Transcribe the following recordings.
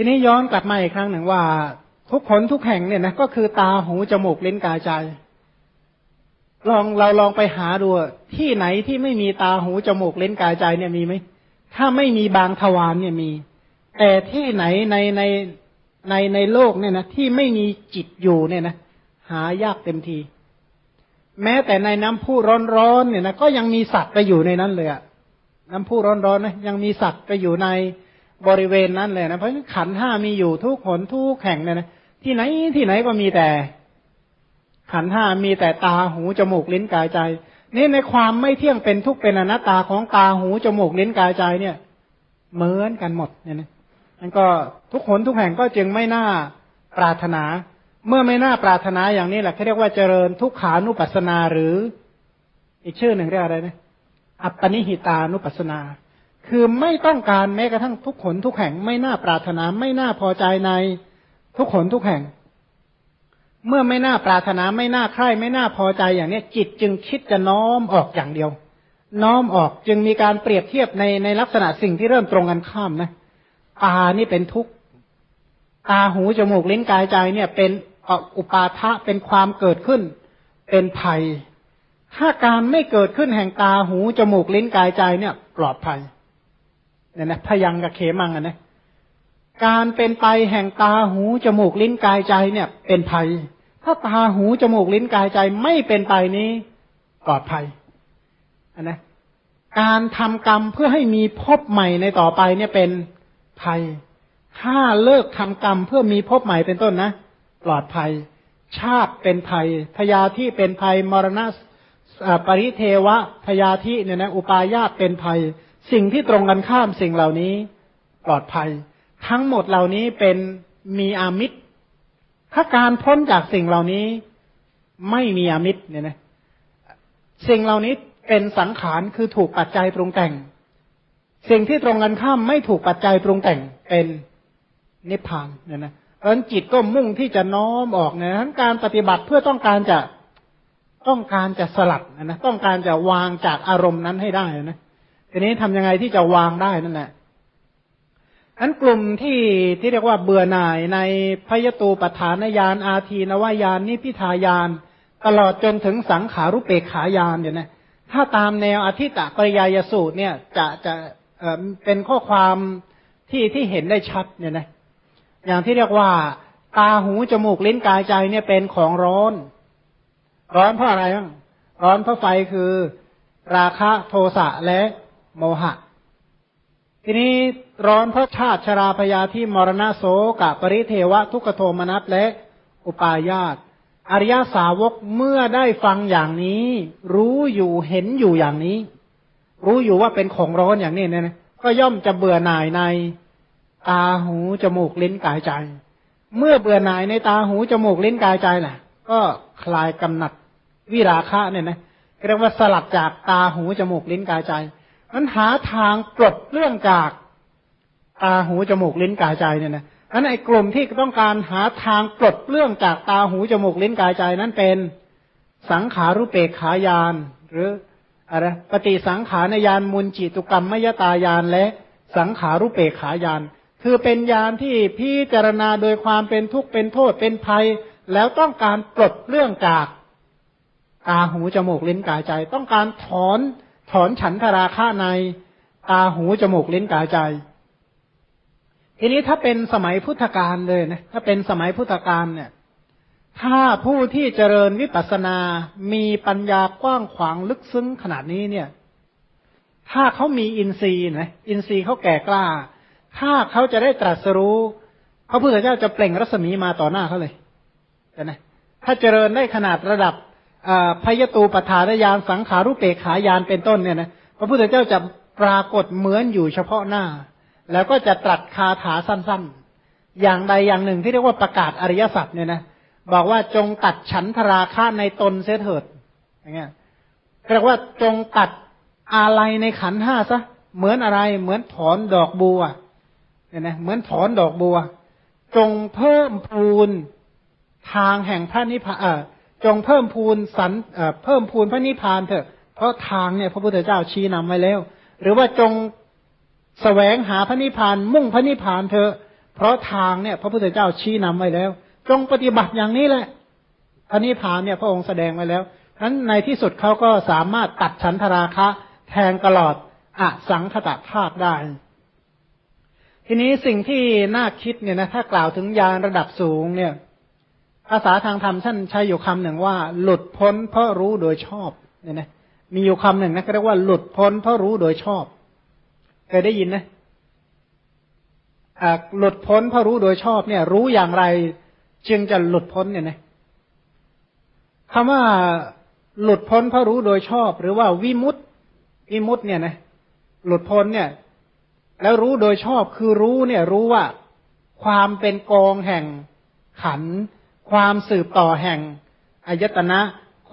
ทีนี้ย้อนกลับมาอีกครั้งหนึ่งว่า ทุกคนทุกแห่งเนี่ยนะก็คือตาหูจมูกลิ้นกายใจ ลองเราลองไปหาดูที่ไหนที่ไม่มีตาหูจมูกลิ้นกายใจเนี่ยมีไหมถ้าไม่มีบางทวารเนี่ยมี แต่ที่ไหนในในในในโลกเนี่ยนะที่ไม่มีจิตอยู่เนี่ยนะหายากเต็มที แม้แต่ในน้ำพุร้อนๆเนี่ยนะก็ยังมีสัตว์ไปอยู่ในนั้นเลยอะน้ำพุร้อนๆนะยังมีสัตว์ไปอยู่ใน บริเวณนั้นเลยนะเพราะขันห้ามีอยู่ทุกขนทุกแห่งเนี่ยนะที่ไหนที่ไหนก็มีแต่ ขันห้ามีแต่ตาหูจมูกลิ้นกายใจ นี่ในความไม่เที่ยงเป็นทุกเป็นอนัตตาของตาหูจมูกลิ้นกายใจเนี่ย เหมือนกันหมดเนี่ยนะมันก็ทุกคนทุกแห่งก็จึงไม่น่าปรารถนา เมื่อไม่น่าปรารถนาอย่างนี้แหละเขาเรียกว่าเจริญทุกขานุปัสสนาหรือ อีกชื่อหนึ่งเรียกอะไรนะอัปปนิหิตานุปัสสนา คือไม่ต้องการแม้กระทั่งทุกขนทุกแห่ง ไม่น่าปรารถนาไม่น่าพอใจในทุกขนทุกแห่ง เมื่อไม่น่าปรารถนาไม่น่าใคร่ไม่น่าพอใจอย่างนี้จิตจึงคิดจะน้อมออกอย่างเดียว น้อมออกจึงมีการเปรียบเทียบในในลักษณะสิ่งที่เริ่มตรงกันข้ามนะตานี่เป็นทุกข์ตาหูจมูกลิ้นกายใจเนี่ยเป็นอุปาทะเป็นความเกิดขึ้น เป็นภัย ถ้าการไม่เกิดขึ้นแห่งตาหูจมูกลิ้นกายใจเนี่ย ปลอดภัย เนี่ยนะพยังกับเขมังอะนะการเป็นไปแห่งตาหูจมูกลิ้นกายใจเนี่ย เป็นภัย ถ้าตาหูจมูกลิ้นกายใจไม่เป็นไปนี้ปลอดภัยอันนะการทำกรรมเพื่อให้มีพบใหม่ในต่อไปเนี่ยเป็นภัย ถ้าเลิกทำกรรมเพื่อมีพบใหม่เป็นต้นนะ ปลอดภัย ชาติเป็นภัยพยาธิเป็นภัยมรณะปริเทวะพยาธิเนี่ยนะอุปายาตเป็นภัย สิ่งที่ตรงกันข้ามสิ่งเหล่านี้ปลอดภัย ทั้งหมดเหล่านี้เป็นมีอามิตร ถ้าการพ้นจากสิ่งเหล่านี้ไม่มีอามิตรเนี่ยนะสิ่งเหล่านี้เป็นสังขารคือถูกปัจจัยปรุงแต่ง สิ่งที่ตรงกันข้ามไม่ถูกปัจจัยปรุงแต่งเป็นนิพพานเนี่ยนะเพราะฉะนั้นจิตก็มุ่งที่จะน้อมออกเนี่ยทั้นการปฏิบัติเพื่อต้องการจะต้องการจะสลัดนะต้องการจะวางจากอารมณ์นั้นให้ได้นะ ทีนี้ทำยังไงที่จะวางได้นั่นแหละอันกลุ่มที่ที่เรียกว่าเบื่อหน่ายในพยตูปฐานญาณอาทีนวายานนิพิทายาน ตลอดจนถึงสังขารุเปกขายานเนี่ยนะถ้าตามแนวอธิตะปริยายสูตรเนี่ย จะจะเป็นข้อความที่ที่เห็นได้ชัดเนี่ยนะอย่างที่เรียกว่าตาหูจมูกลิ้นกายใจเนี่ยเป็นของร้อน ร้อนเพราะอะไรบ้างร้อนเพราะไฟคือ ราคะโทสะและ โมหะ ทีนี้ร้อนเพราะชาติชราพยาที่มรณะโสกะปริเทวะ ทุกโทมนัสและอุปายาตอริยสาวกเมื่อได้ฟังอย่างนี้ รู้อยู่เห็นอยู่อย่างนี้ รู้อยู่ว่าเป็นของร้อนอย่างนี้เนี่ยก็ย่อมจะเบื่อหน่ายในตาหูจมูกลิ้นกายใจ เมื่อเบื่อหน่ายในตาหูจมูกลิ้นกายใจแหละก็คลายกำหนัดวิราคะเนี่ยนะเรียกว่าสลัดจากตาหูจมูกลิ้นกายใจ มันหาทางปลดเรื่องจากตาหูจมูกลิ้นกายใจเนี่ยนะนั้นไอ้กลุ่มที่ต้องการหาทางปลดเรื่องจากตาหูจมูกลิ้นกายใจนั้นเป็นสังขารุเปกขายาน หรืออะไรปฏิสังขารยานมุนจิตุกรรมมยตายานและสังขารุเปกขายาน คือเป็นยานที่พิจารณาโดยความเป็นทุกข์เป็นโทษเป็นภัย แล้วต้องการปลดเรื่องจากตาหูจมูกลิ้นกายใจ ต้องการถอน ถอนฉันทราคะในตาหูจมูกลิ้นกายใจ ทีนี้ถ้าเป็นสมัยพุทธกาลเลยนะถ้าเป็นสมัยพุทธกาลเนี่ย ถ้าผู้ที่เจริญวิปัสสนา มีปัญญากว้างขวางลึกซึ้งขนาดนี้เนี่ย ถ้าเขามีอินทรีย์นะอินทรีย์เขาแก่กล้า ถ้าเขาจะได้ตรัสรู้พระพุทธเจ้าจะเปล่งรัศมีมาต่อหน้าเขาเลยนะถ้าเจริญได้ขนาดระดับ พยตูปฐานญาณสังขารุเปกขายานเป็นต้นเนี่ยนะพระพุทธเจ้าจะปรากฏเหมือนอยู่เฉพาะหน้า แล้วก็จะตรัสคาถาสั้นๆ อย่างใดอย่างหนึ่งที่เรียกว่าประกาศอริยสัจเนี่ยนะบอกว่าจงตัดฉันทราคะในตนเสียเถิดอย่างเงี้ยเรียกว่าจงตัดอะไรในขันห้าซะเหมือนอะไรเหมือนถอนดอกบัวเนี่ยนะเหมือนถอนดอกบัว จงเพิ่มพูนทางแห่งพระนิพพาน จงเพิ่มพูนสันเพิ่มพูนพระนิพพานเถอะ เพราะทางเนี่ยพระพุทธเจ้าชี้นำไว้แล้ว หรือว่าจงแสวงหาพระนิพพานมุ่งพระนิพพานเถอะเพราะทางเนี่ย พระพุทธเจ้าชี้นำไว้แล้ว จงปฏิบัติอย่างนี้แหละอันนี้ผานเนี่ยพระองค์แสดงไว้แล้วนั้นในที่สุดเขาก็สามารถตัดฉันทราคะ แทงตลอดอสังคตะธาตุได้ ทีนี้สิ่งที่น่าคิดเนี่ยนะถ้ากล่าวถึงยานระดับสูงเนี่ย ภาษาทางธรรมท่านใช้อยู่คำหนึ่งว่า หลุดพ้นเพราะรู้โดยชอบเนี่ยนะมีอยู่คำหนึ่งนะก็เรียกว่าหลุดพ้นเพราะรู้โดยชอบเคยได้ยินนะหลุดพ้นเพราะรู้โดยชอบเนี่ย รู้อย่างไร จึงจะหลุดพ้นเนี่ยนะคำว่าหลุดพ้นเพราะรู้โดยชอบ หรือว่าวิมุตติวิมุตติเนี่ยนะหลุดพ้นเนี่ย แล้วรู้โดยชอบคือรู้เนี่ย รู้ว่าความเป็นกองแห่งขัน ความสืบต่อแห่งอายตนะ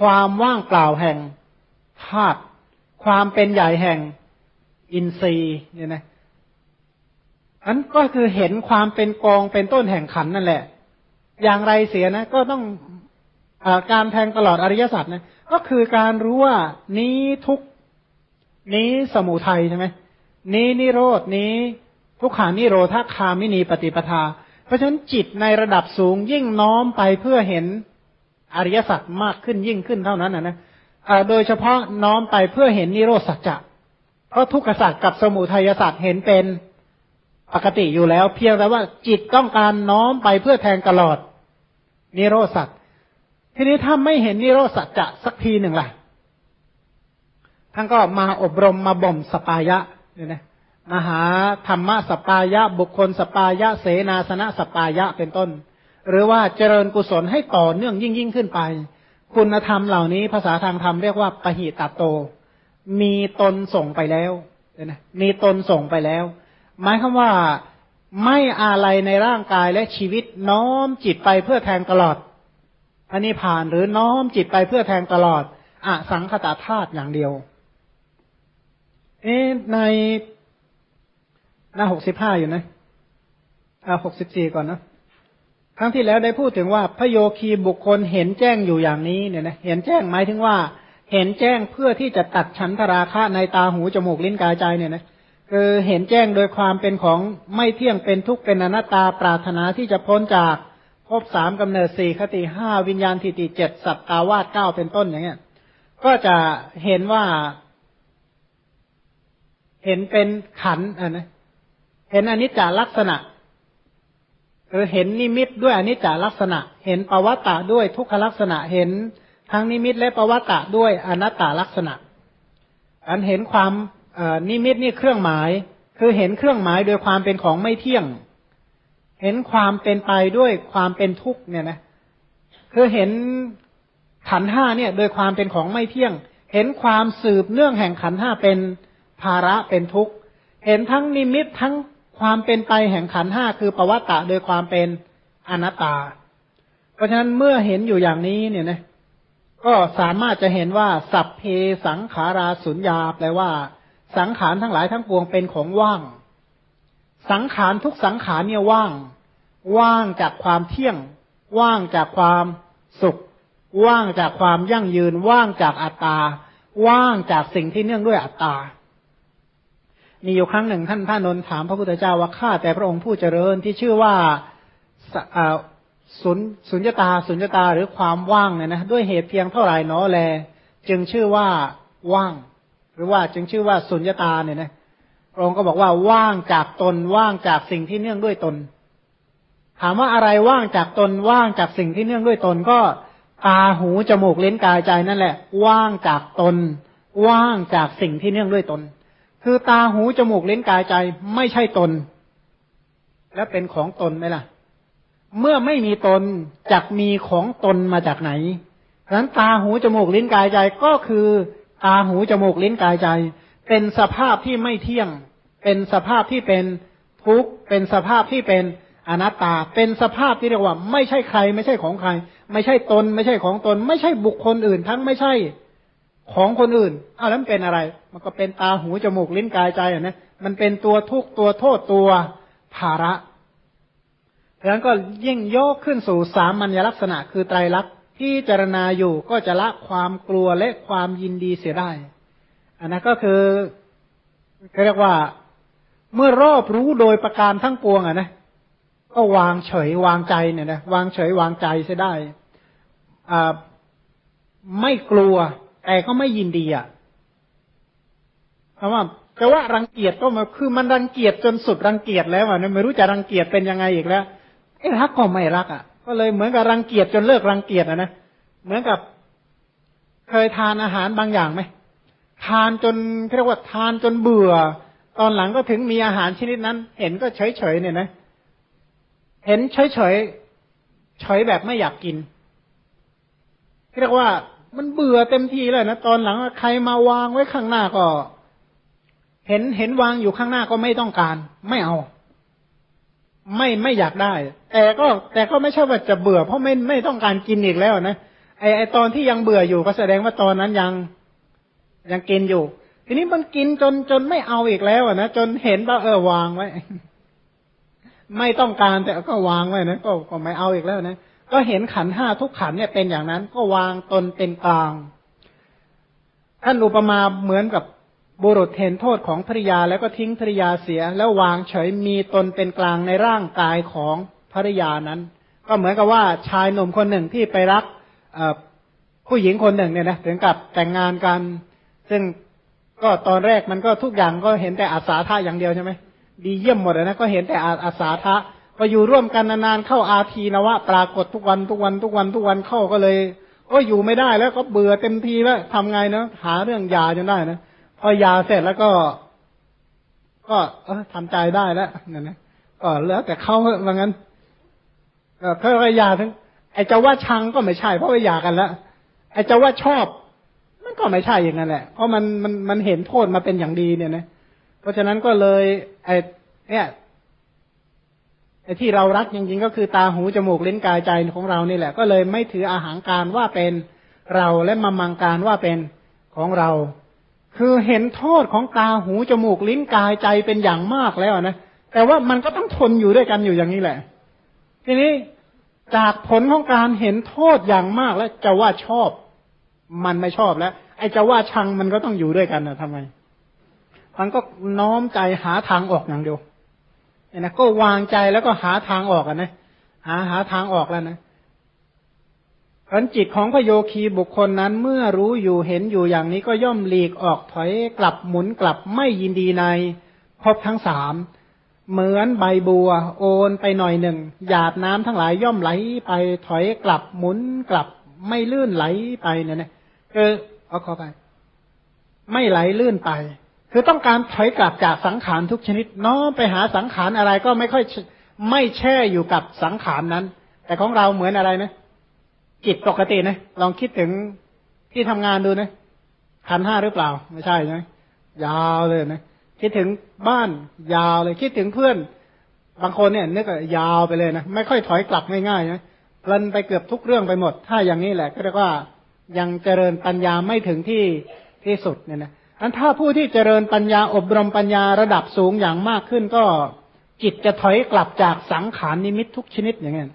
ความว่างเปล่าแห่งธาตุความเป็นใหญ่แห่งอินทรีย์เนี่ยนะอันก็คือเห็นความเป็นกองเป็นต้นแห่งขันนั่นแหละ อย่างไรเสียนะ ก็ต้องอการแทงตลอดอริยสัจนะก็คือการรู้ว่านี้ทุกนี้สมุทัยใช่ไหมนี้นิโรดนี้ทุกขานิโรธาคามินีปฏิปทา เพราะฉะนั้นจิตในระดับสูงยิ่งน้อมไปเพื่อเห็นอริยสัจมากขึ้นยิ่งขึ้นเท่านั้นนะนะโดยเฉพาะน้อมไปเพื่อเห็นนิโรธสัจจะเพราะทุกขสัจกับสมุทัยสัจเห็นเป็นปกติอยู่แล้ว เพียงแต่ว่าจิตต้องการน้อมไปเพื่อแทงตลอด นิโรธสัจทีนี้ถ้าไม่เห็นนิโรธสัจจะสักทีหนึ่งล่ะท่านก็มาอบรมมาบ่มสัปปายะเนี่ยนะ มหาธรรมะสัปปายะบุคคลสัปปายะเสนาสนะสัปปายะเป็นต้น หรือว่าเจริญกุศลให้ต่อเนื่องยิ่งยิ่งขึ้นไป คุณธรรมเหล่านี้ภาษาทางธรรมเรียกว่าปหิตตโต มีตนส่งไปแล้วนะมีตนส่งไปแล้ว หมายคือว่าไม่อะไรในร่างกายและชีวิตน้อมจิตไปเพื่อแทงตลอดอันนี้ผ่านหรือน้อมจิตไปเพื่อแทงตลอดอสังขตาธาตุอย่างเดียว เอ๊ใน หน้าหกสิบห้าอยู่นะอ่าหกสิบสี่ก่อนนะครั้งที่แล้วได้พูดถึงว่าพระโยคีบุคคลเห็นแจ้งอยู่อย่างนี้เนี่ยนะเห็นแจ้งหมายถึงว่า เห็นแจ้งเพื่อที่จะตัดฉันทราคะในตาหูจมูกลิ้นกายใจเนี่ยนะคือเห็นแจ้งโดยความเป็นของไม่เที่ยงเป็นทุกข์เป็นอนัตตาปรารถนาที่จะพ้นจากภพสามกำเนิดสี่คติห้าวิญญาณทิฏฐิเจ็ดสัตตาวาสเก้าเป็นต้นอย่างเงี้ย ก็จะเห็นว่า เห็นเป็นขันอะนะ เห็นอนิจจลักษณะหรือเห็นนิมิตด้วยอนิจจลักษณะ เห็นปวัตตะด้วยทุกขลักษณะ เห็นทั้งนิมิตและปวัตตะด้วยอนัตตลักษณะ อันเห็นความนิมิตนี่เครื่องหมาย คือเห็นเครื่องหมายโดยความเป็นของไม่เที่ยง เห็นความเป็นไปด้วยความเป็นทุกข์เนี่ยนะคือเห็นขันห้าเนี่ย โดยความเป็นของไม่เที่ยง เห็นความสืบเนื่องแห่งขันห้าเป็นภาระเป็นทุกข์ เห็นทั้งนิมิตทั้ง ความเป็นไปแห่งขันห้าคือปวัตตะโดยความเป็นอนัตตา เพราะฉะนั้นเมื่อเห็นอยู่อย่างนี้เนี่ยนะก็สามารถจะเห็นว่า สัพเพสังขาราสุญญาแปลว่า สังขารทั้งหลายทั้งปวงเป็นของว่าง สังขารทุกสังขารเนี่ยว่าง ว่างจากความเที่ยง ว่างจากความสุข ว่างจากความยั่งยืน ว่างจากอัตตา ว่างจากสิ่งที่เนื่องด้วยอัตตา มีอยู่ครั้งหนึ่งท่านท่านนนถามพระพุทธเจ้าว่าข้าแต่พระองค์ผู้เจริญที่ชื่อว่าสุญสุญญตาสุญญตาหรือความว่างเนี่ยนะด้วยเหตุเพียงเท่าไหร่นอแล จึงชื่อว่าว่าง หรือว่าจึงชื่อว่าสุญญตาเนี่ยนะพระองค์ก็บอกว่าว่างจากตนว่างจากสิ่งที่เนื่องด้วยตน ถามว่าอะไรว่างจากตนว่างจากสิ่งที่เนื่องด้วยตนก็ตาหูจมูกเล่นกายใจนั่นแหละ ว่างจากตน ว่างจากสิ่งที่เนื่องด้วยตน คือตาหูจมูกเล่นกายใจไม่ใช่ตน และเป็นของตนไหมล่ะ เมื่อไม่มีตนจักมีของตนมาจากไหนฉะนั้นตาหูจมูกลิ้นกายใจก็คือตาหูจมูกลิ้นกายใจ เป็นสภาพที่ไม่เที่ยง เป็นสภาพที่เป็นทุกข์เป็นสภาพที่เป็นอนัตตา เป็นสภาพที่เรียกว่า ไม่ใช่ใคร ไม่ใช่ของใคร ไม่ใช่ตน ไม่ใช่ของตน ไม่ใช่บุคคลอื่น ทั้งไม่ใช่ ของคนอื่นอ้าวแล้วมันเป็นอะไร มันก็เป็นตาหูจมูกลิ้นกายใจอะนะมันเป็นตัวทุกข์ตัวโทษตัวภาระดังนั้นก็ยิ่งโยกขึ้นสู่สามัญลักษณะคือไตรลักษณ์ที่เจรณาอยู่ก็จะละความกลัวและความยินดีเสียได้ อันนั้นก็คือเรียกว่า เมื่อรอบรู้โดยประการทั้งปวงอะนะก็วางเฉยวางใจเนี่ยนะวางเฉยวางใจเสียได้อ่าไม่กลัว แต่ก็ไม่ยินดีอะเพราะว่าแต่ว่ารังเกียจก็มาคือมันรังเกียจจนสุดรังเกียจแล้วอะไม่รู้จะรังเกียจเป็นยังไงอีกแล้วไอ้รักก็ไม่รักอะ ก็เลยเหมือนกับรังเกียจจนเลิกรังเกียจอะนะเหมือนกับ เคยทานอาหารบางอย่างไหมทานจนเรียกว่าทานจนเบื่อ ตอนหลังก็ถึงมีอาหารชนิดนั้น เห็นก็เฉยเฉยเนี่ยนะเห็นเฉยเฉยเฉยแบบไม่อยากกินเรียกว่า มันเบื่อเต็มทีเลยนะตอนหลังใครมาวางไว้ข้างหน้าก็ เห็นเห็นวางอยู่ข้างหน้าก็ไม่ต้องการ ไม่เอา ไม่ไม่อยากได้ แต่ก็ แต่ก็ไม่ใช่ว่าจะเบื่อ เพราะไม่ไม่ต้องการกินอีกแล้วนะไอไอตอนที่ยังเบื่ออยู่ก็แสดงว่าตอนนั้นยังยังกินอยู่ ทีนี้มันกินจนจนไม่เอาอีกแล้วนะจนเห็นว่าเออวางไว้ ไม่ต้องการแต่ก็วางไว้นะก็ก็ไม่เอาอีกแล้วนะ ก็เห็นขันห้าทุกขันเนี่ยเป็นอย่างนั้น ก็วางตนเป็นกลาง ท่านอุปมาเหมือนกับบุรุษเห็นโทษของภริยาแล้วก็ทิ้งภริยาเสีย แล้ววางเฉยมีตนเป็นกลางในร่างกายของภริยานั้น ก็เหมือนกับว่าชายหนุ่มคนหนึ่งที่ไปรักผู้หญิงคนหนึ่งเนี่ยนะถึงกับแต่งงานกัน ซึ่งก็ตอนแรกมันก็ทุกอย่างก็เห็นแต่อาสาท่าอย่างเดียวใช่ไหมดีเยี่ยมหมดเลยนะก็เห็นแต่อาสาทะ พออยู่ร่วมกันนานๆเข้าอาทีนะวะปรากฏทุกวันทุกวันทุกวันทุกวันเข้าก็เลยก็อยู่ไม่ได้แล้วก็เบื่อเต็มทีแล้วทำไงเนาะหาเรื่องยาจนได้นะพอยาเสร็จแล้วก็ ก็เออทำใจได้แล้วนั่นนะก็แล้วแต่เขาเว่างั้นก็เขาก็ยาทั้งไอ้จะว่าชังก็ไม่ใช่เพราะว่าหยากันแล้วไอ้จะว่าชอบ มันก็ไม่ใช่อย่างนั้นแหละ เพราะมันมันมันเห็นโทษมาเป็นอย่างดีเนี่ยนะ เพราะฉะนั้นก็เลยไอ้เนี่ย ที่เรารักจริงๆก็คือตาหูจมูกลิ้นกายใจของเรานี่แหละ ก็เลยไม่ถืออาหารการว่าเป็นเราและมามังการว่าเป็นของเรา คือเห็นโทษของตาหูจมูกลิ้นกายใจเป็นอย่างมากแล้วนะแต่ว่ามันก็ต้องทนอยู่ด้วยกันอยู่อย่างนี้แหละ ทีนี้จากผลของการเห็นโทษอย่างมากแล้วจะว่าชอบ มันไม่ชอบแล้ว ไอ้จะว่าชังมันก็ต้องอยู่ด้วยกันนะทำไม มันก็น้อมใจหาทางออกอย่างเดียว นะก็วางใจแล้วก็หาทางออกกันนะหาหาทางออกแล้วนะผลจิตของพระโยคีบุคคลนั้นเมื่อรู้อยู่เห็นอยู่อย่างนี้ก็ย่อมหลีกออกถอยกลับหมุนกลับไม่ยินดีในพบทั้งสามเหมือนใบบัว โอนไปหน่อยหนึ่งหยาดน้ำทั้งหลายย่อมไหลไปถอยกลับหมุนกลับ ไม่ลื่นไหลไปเนี่ยนะเออเอาเข้าไป ไม่ไหลลื่นไป คือต้องการถอยกลับจากสังขารทุกชนิดน้อมไปหาสังขารอะไรก็ไม่ค่อยไม่แช่อยู่กับสังขารนั้น แต่ของเราเหมือนอะไรนะจิตปกตินะลองคิดถึงที่ทำงานดูนะขันห้าหรือเปล่า ไม่ใช่ใช่ไหมยาวเลยนะคิดถึงบ้านยาวเลยคิดถึงเพื่อน บางคนเนี่ยนึกยาวไปเลยนะไม่ค่อยถอยกลับง่ายๆนะเพลินไปเกือบทุกเรื่องไปหมด ถ้าอย่างนี้แหละ ก็เรียกว่ายังเจริญปัญญาไม่ถึงที่ที่สุดเนี่ยนะ อันถ้าผู้ที่เจริญปัญญาอบรมปัญญาระดับสูงอย่างมากขึ้นก็จิตจะถอยกลับจากสังขารนิมิตทุกชนิดอย่างเงี้ย